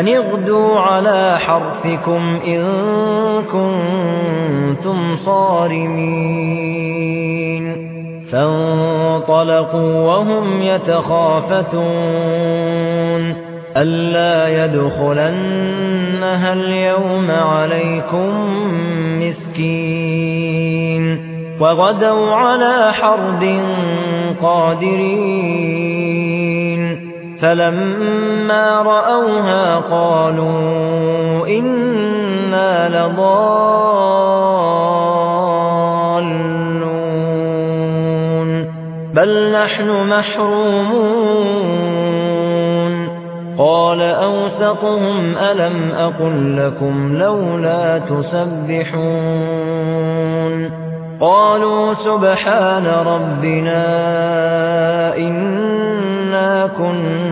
أن اغدوا على حرفكم إن كنتم صارمين فانطلقوا وهم يتخافتون ألا يدخلنها اليوم عليكم مسكين وغدوا على حرد قادرين فلما رأوها قالوا إنا لضالون بل نحن محرومون قال أوسطهم ألم أقل لكم لولا تسبحون قالوا سبحان ربنا إنا كنا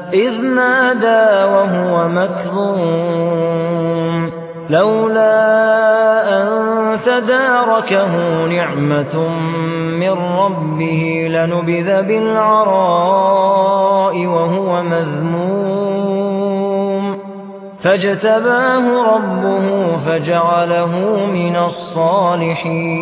إذ نادى وهو مكظوم لولا أن تداركه نعمة من ربه لنبذ بالعراء وهو مذموم. فاجتباه ربه فجعله من الصالحين.